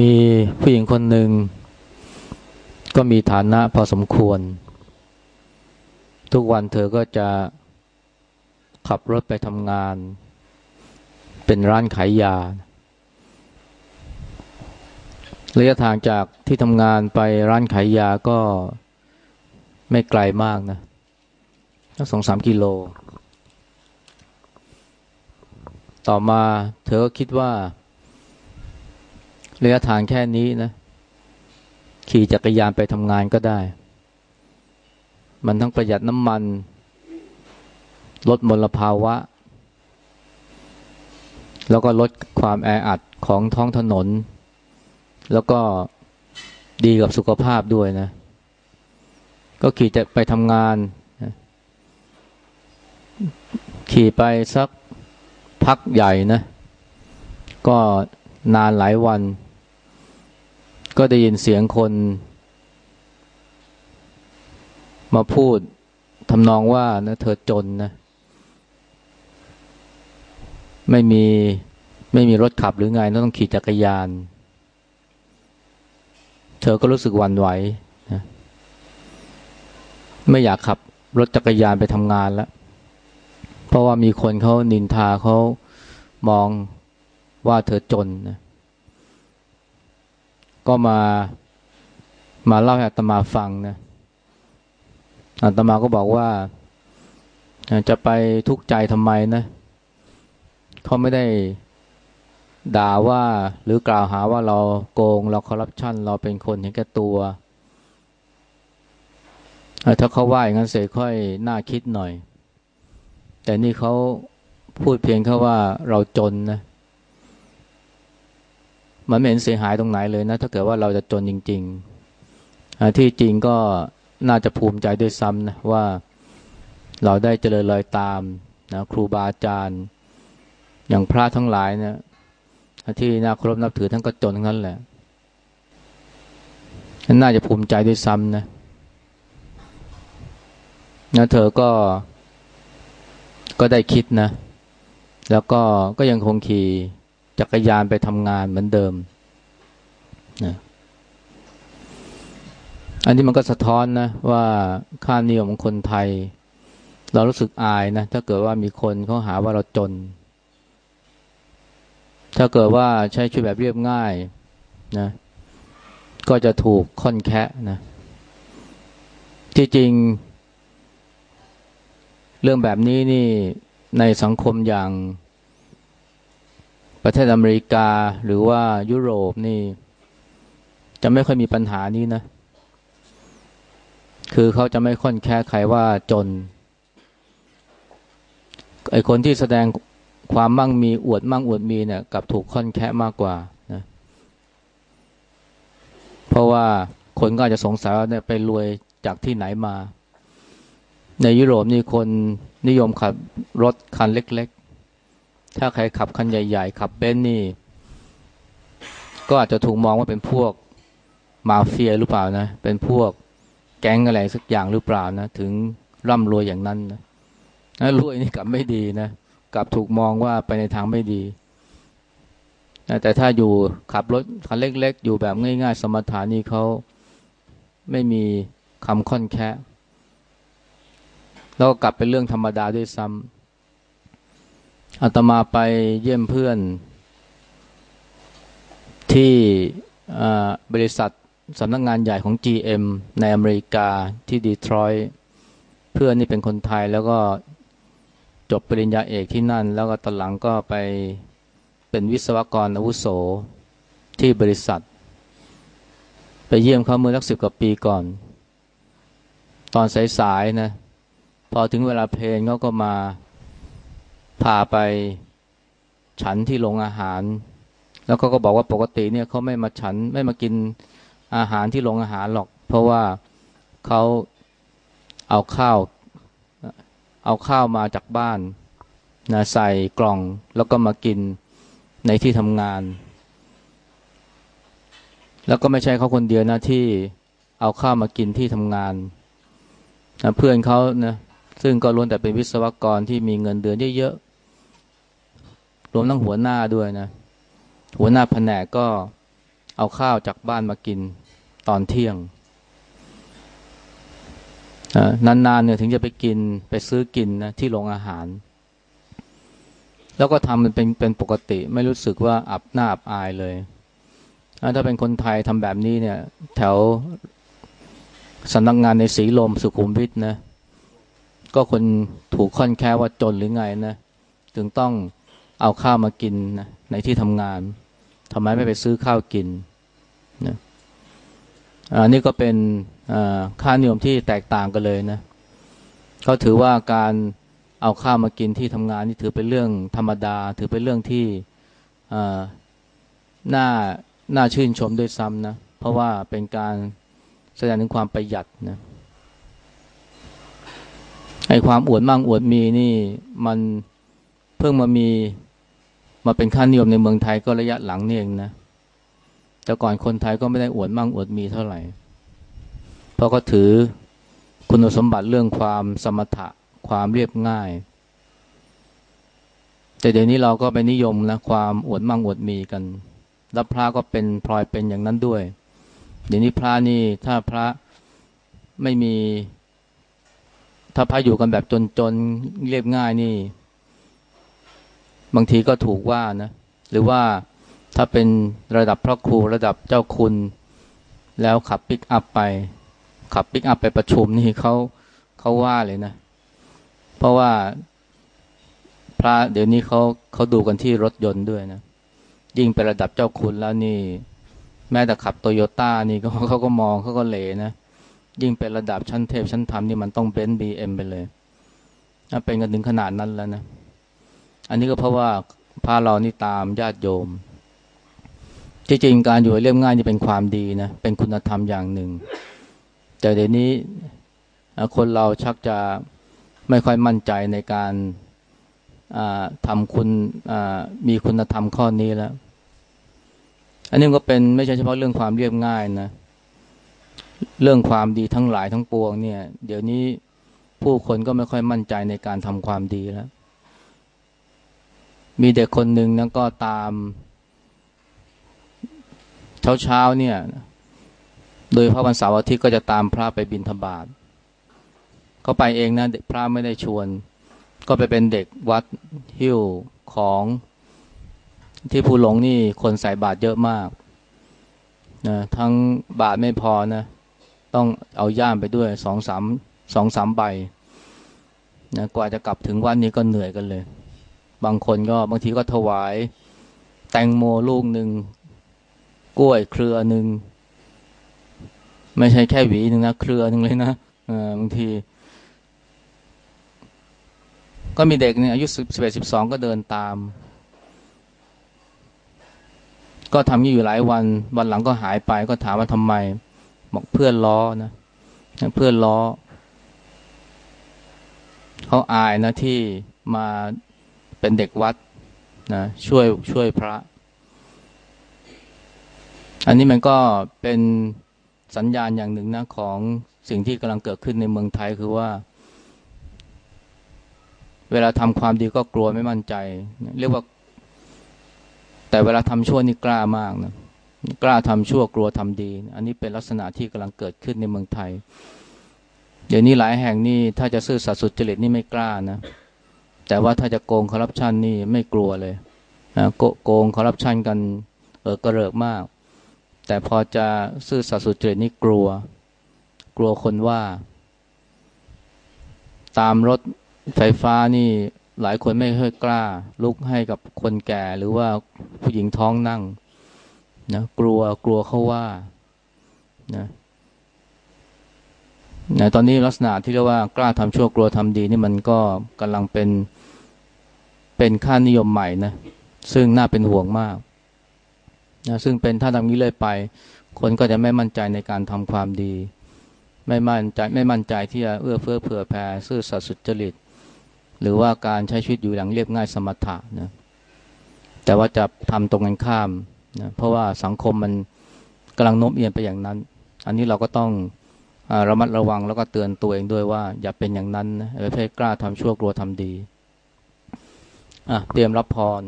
มีผู้หญิงคนหนึ่ง ก็มีฐานะพอสมควร ทุกวันเธอก็จะขับรถไปทำงาน เป็นร้านขายยา ระยะทางจากที่ทำงานไปร้านขายยาก็ไม่ไกลมากนะสักสองสามกิโล ต่อมาเธอก็คิดว่า ระยะทางแค่นี้นะ ขี่จักรยานไปทำงานก็ได้ มันทั้งประหยัดน้ำมัน ลดมลภาวะ แล้วก็ลดความแออัดของท้องถนน แล้วก็ดีกับสุขภาพด้วยนะ ก็ขี่จะไปทำงาน ขี่ไปสักพักใหญ่นะ ก็นานหลายวัน ก็ได้ยินเสียงคน มาพูดทำนองว่านะเธอจนนะ ไม่มีไม่มีรถขับหรือไงต้องขี่จักรยาน เธอก็รู้สึกหวั่นไหวนะไม่อยากขับรถจักรยานไปทำงานแล้ว เพราะว่ามีคนเขานินทาเขามองว่าเธอจนนะ ก็มามาเล่าให้อาตมาฟังนะอาตมาก็บอกว่า จะไปทุกข์ใจทำไมนะเขาไม่ได้ด่าว่าหรือกล่าวหาว่าเราโกง เราคอร์รัปชันเราเป็นคนเห็นแก่ตัว ถ้าเขาว่าอย่างนั้นเสียค่อยน่าคิดหน่อย แต่นี่เขาพูดเพียงแค่ว่าเราจนนะ มันไม่เห็นเสียหายตรงไหนเลยนะ ถ้าเกิดว่าเราจะจนจริงๆที่จริงก็น่าจะภูมิใจด้วยซ้ำนะว่าเราได้เจริญรอยตามนะครูบาอาจารย์ อย่างพระทั้งหลายเนะี่ยที่น่าเคารพนับถือทั้งก็จนทั้งนั้นแหละน่าจะภูมิใจด้วยซ้ำนะนะเธอก็ ก็ได้คิดนะ แล้วก็ก็ยังคงขี่ จักรยานไปทำงานเหมือนเดิมนะอันนี้มันก็สะท้อนนะว่าค่านิยมของคนไทย เรารู้สึกอายนะถ้าเกิดว่ามีคนเขาหาว่าเราจน ถ้าเกิดว่าใช้ชีวิตแบบเรียบง่ายนะก็จะถูกค่อนแคะนะที่จริง เรื่องแบบนี้นี่ในสังคมอย่าง ประเทศอเมริกาหรือว่ายุโรปนี่ จะไม่ค่อยมีปัญหานี้นะ คือเขาจะไม่ค่อนแค่ใครว่าจน ไอคนที่แสดงความมั่งมีอวดมั่งอวดมีเนี่ยกับถูกค่อนแค่มากกว่านะเพราะว่าคนก็อาจจะสงสัยว่าเนี่ยไปรวยจากที่ไหนมา ในยุโรปนี่คนนิยมขับรถคันเล็ก ถ้าใครขับคันใหญ่ ๆ ขับเบนซ์นี่ ก็อาจจะถูกมองว่าเป็นพวกมาเฟียหรือเปล่านะ เป็นพวกแก๊งอะไรสักอย่างหรือเปล่านะ ถึงร่ำรวยอย่างนั้นนะนะรวยนี่กลับไม่ดีนะ กลับถูกมองว่าไปในทางไม่ดีนะแต่ถ้าอยู่ขับรถคันเล็ก ๆ อยู่แบบง่าย ๆ สมถานี่เขาไม่มีคำค่อนแค่แล้วก็กลับเป็นเรื่องธรรมดาด้วยซ้ำ อาตมาไปเยี่ยมเพื่อน ที่บริษัทสำนักงงานใหญ่ของ GM ในอเมริกาที่ดีทรอยต์เพื่อนนี่เป็นคนไทยแล้วก็จบปริญญาเอกที่นั่น แล้วก็ตอนหลังก็ไปเป็นวิศวกรอาวุโสที่บริษัท ไปเยี่ยมเขาเมื่อสักสิบกว่าปีก่อน ตอนสายๆนะ พอถึงเวลาเพลงเขาก็มา พาไปฉันที่โรงอาหาร แล้วเขาก็บอกว่าปกติเนี่ยเขาไม่มาฉันไม่มากินอาหารที่โรงอาหารหรอก เพราะว่าเขาเอาข้าว เอาข้าวมาจากบ้านนะใส่กล่องแล้วก็มากินในที่ทำงาน แล้วก็ไม่ใช่เขาคนเดียวนะที่เอาข้าวมากินที่ทำงานนะเพื่อนเขานะซึ่งก็ล้วนแต่เป็นวิศวกรที่มีเงินเดือนเยอะ รวมทั้งหัวหน้าด้วยนะ หัวหน้าแผนกก็เอาข้าวจากบ้านมากินตอนเที่ยงนานๆเนี่ยถึงจะไปกินไปซื้อกินนะที่โรงอาหาร แล้วก็ทำมันเป็นเป็นปกติ ไม่รู้สึกว่าอับหน้าอับอายเลยถ้าเป็นคนไทยทำแบบนี้เนี่ย แถวสำนักงงานในสีลมสุขุมวิทนะ ก็คนถูกค่อนแค่ว่าจนหรือไงนะ ถึงต้อง เอาข้าวมากินนะในที่ทำงานทำไมไม่ไปซื้อข้าวกินนะอันนี้ก็เป็นค่านิยมที่แตกต่างกันเลยนะเขาถือว่าการเอาข้าวมากินที่ทำงานนี่ถือเป็นเรื่องธรรมดา ถือเป็นเรื่องที่น่าน่าชื่นชมด้วยซ้ำนะเพราะว่าเป็นการแสดงถึงความประหยัดนะไอความอวดมั่งอวดมีนี่มันเพิ่งมามี มาเป็นค่านิยมในเมืองไทยก็ระยะหลังนี่เองนะ แต่ก่อนคนไทยก็ไม่ได้อวดมั่งอวดมีเท่าไหร่ เพราะก็ถือคุณสมบัติเรื่องความสมถะความเรียบง่าย แต่เดี๋ยวนี้เราก็ไปนิยมนะความอวดมั่งอวดมีกันรับพระก็เป็นพลอยเป็นอย่างนั้นด้วย เดี๋ยวนี้พระนี่ถ้าพระไม่มี ถ้าพระอยู่กันแบบจนๆเรียบง่ายนี่ บางทีก็ถูกว่านะ หรือว่าถ้าเป็นระดับพระครูระดับเจ้าคุณ แล้วขับปิกอัพไป ขับปิกอัพไปประชุมนี่เขาเขาว่าเลยนะ เพราะว่าพระเดี๋ยวนี้เขาเขาดูกันที่รถยนต์ด้วยนะ ยิ่งไประดับเจ้าคุณแล้วนี่ แม้แต่ขับโตโยต้านี่ก็เขาก็มองเขาก็เหลนะ ยิ่งเป็นระดับชั้นเทพชั้นธรรมนี่มันต้องเบนซ์บีเอ็มไปเลยเป็นกันถึงขนาดนั้นแล้วนะ อันนี้ก็เพราะว่าพระเรานี่ตามญาติโยม ที่จริงการอยู่เรียบง่ายนี่เป็นความดีนะ เป็นคุณธรรมอย่างหนึ่ง แต่เดี๋ยวนี้คนเราชักจะไม่ค่อยมั่นใจในการทำคุณมีคุณธรรมข้อนี้แล้ว อันนี้ก็เป็นไม่ใช่เฉพาะเรื่องความเรียบง่ายนะ เรื่องความดีทั้งหลายทั้งปวงเนี่ย เดี๋ยวนี้ผู้คนก็ไม่ค่อยมั่นใจในการทำความดีแล้ว มีเด็กคนหนึ่งนั้นก็ตาม เช้าเช้าเนี่ย โดยพระวันเสาร์อาทิตย์ก็จะตามพระไปบิณฑบาตเขาไปเองนะเด็กพระไม่ได้ชวน ก็ไปเป็นเด็กวัดหิ้วของที่ภูหลงนี่คนใส่บาตรเยอะมากนะทั้งบาตรไม่พอนะ ต้องเอาย่ามไปด้วยสองสามสองสามใบนะกว่าจะกลับถึงวันนี้ก็เหนื่อยกันเลย บางคนก็บางทีก็ถวาย แตงโมลูกหนึ่งกล้วยเครือหนึ่งไม่ใช่แค่หวีหนึ่งนะเครือหนึ่งเลยนะบางที ก็มีเด็กเนี่ยอายุสิบสิบเอ็ดสิบสองก็เดินตาม ก็ทำอยู่หลายวัน วันหลังก็หายไปก็ถามว่าทำไม บอกเพื่อนล้อนะเพื่อนล้อเขาอายนะที่มา เป็นเด็กวัดนะช่วยช่วยพระ อันนี้มันก็เป็นสัญญาณอย่างหนึ่งนะของสิ่งที่กำลังเกิดขึ้นในเมืองไทยคือว่า เวลาทำความดีก็กลัวไม่มั่นใจ เรียกว่า แต่เวลาทำชั่วนี่กล้ามากนะกล้าทำชั่วกลัวทำดี อันนี้เป็นลักษณะที่กำลังเกิดขึ้นในเมืองไทย เดี๋ยวนี้หลายแห่งนี่ถ้าจะซื่อสัตย์สุจริตนี่ไม่กล้านะ แต่ว่าถ้าจะโกงคอร์รัปชันนี่ไม่กลัวเลยนะโกงคอร์รัปชันกันเออกระเริกมาก แต่พอจะซื่อสัตย์สุจริตนี่กลัว กลัวคนว่า ตามรถไฟฟ้านี่หลายคนไม่ค่อยกล้า ลุกให้กับคนแก่หรือว่าผู้หญิงท้องนั่งนะกลัวกลัวเขาว่านะ นะตอนนี้ลักษณะที่เรียกว่ากล้าทำชั่วกลัวทำดีนี่มันก็กำลังเป็นเป็นค่านิยมใหม่นะซึ่งน่าเป็นห่วงมากนะซึ่งเป็นถ้าทำนี้เลยไป คนก็จะไม่มั่นใจในการทำความดี ไม่มั่นใจไม่มั่นใจที่จะเอื้อเฟื้อเผื่อแผ่ซื่อสัตย์สุจริต หรือว่าการใช้ชีวิตอยู่อย่างเรียบง่ายสมถะนะแต่ว่าจะทำตรงกันข้ามนะเพราะว่าสังคมมันกำลังโน้มเอียงไปอย่างนั้น อันนี้เราก็ต้อง ระมัดระวังแล้วก็เตือนตัวเองด้วยว่า อย่าเป็นอย่างนั้นนะประเภทกล้าทำชั่วกลัวทำดีเตรียมรับพร